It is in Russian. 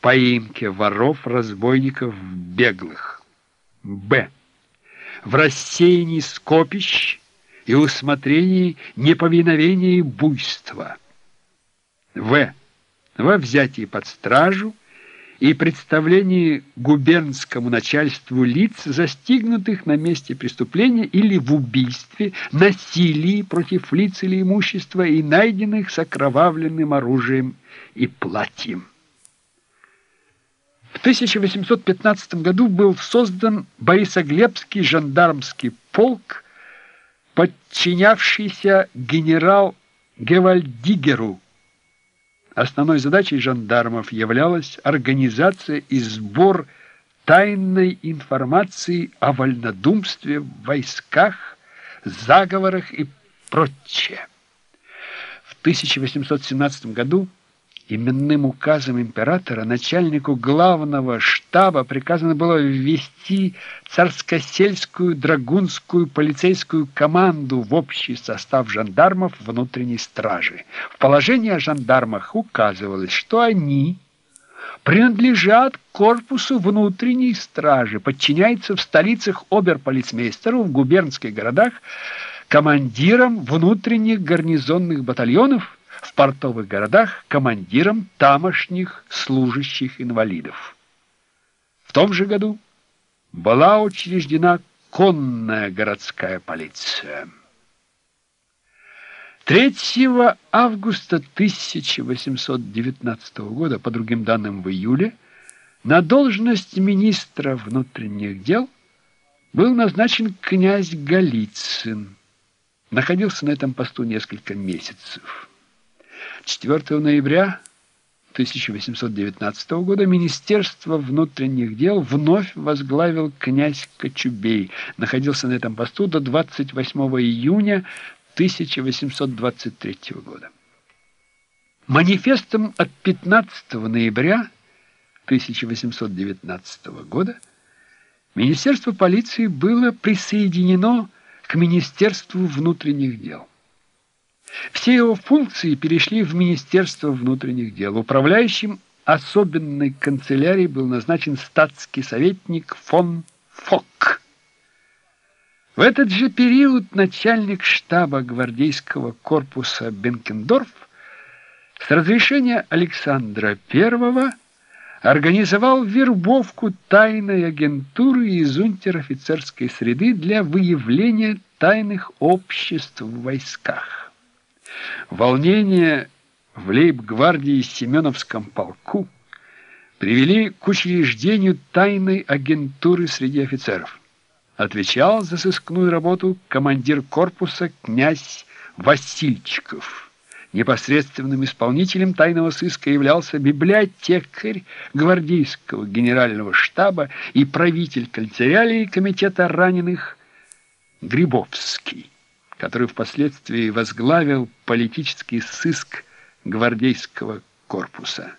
поимке воров, разбойников, беглых. Б. В рассеянии скопищ и усмотрении неповиновения и буйства. В. Во взятии под стражу и представлении губернскому начальству лиц, застигнутых на месте преступления или в убийстве, насилии против лиц или имущества и найденных с окровавленным оружием и платьем. В 1815 году был создан Борисоглебский жандармский полк, подчинявшийся генерал Гевальдигеру, Основной задачей жандармов являлась организация и сбор тайной информации о вольнодумстве в войсках, заговорах и прочее. В 1817 году Именным указом императора начальнику главного штаба приказано было ввести царско-сельскую драгунскую полицейскую команду в общий состав жандармов внутренней стражи. В положении о жандармах указывалось, что они принадлежат корпусу внутренней стражи, подчиняются в столицах оберполицмейстеру, в губернских городах командирам внутренних гарнизонных батальонов портовых городах командиром тамошних служащих инвалидов. В том же году была учреждена конная городская полиция. 3 августа 1819 года, по другим данным в июле, на должность министра внутренних дел был назначен князь Голицын. Находился на этом посту несколько месяцев. 4 ноября 1819 года Министерство внутренних дел вновь возглавил князь Кочубей. Находился на этом посту до 28 июня 1823 года. Манифестом от 15 ноября 1819 года Министерство полиции было присоединено к Министерству внутренних дел. Все его функции перешли в Министерство внутренних дел. Управляющим особенной канцелярии был назначен статский советник фон Фок. В этот же период начальник штаба гвардейского корпуса Бенкендорф с разрешения Александра I организовал вербовку тайной агентуры из унтер-офицерской среды для выявления тайных обществ в войсках. Волнение в лейб-гвардии Семеновском полку привели к учреждению тайной агентуры среди офицеров. Отвечал за сыскную работу командир корпуса князь Васильчиков. Непосредственным исполнителем тайного сыска являлся библиотекарь гвардейского генерального штаба и правитель канцелярии комитета раненых Грибовский который впоследствии возглавил политический сыск гвардейского корпуса.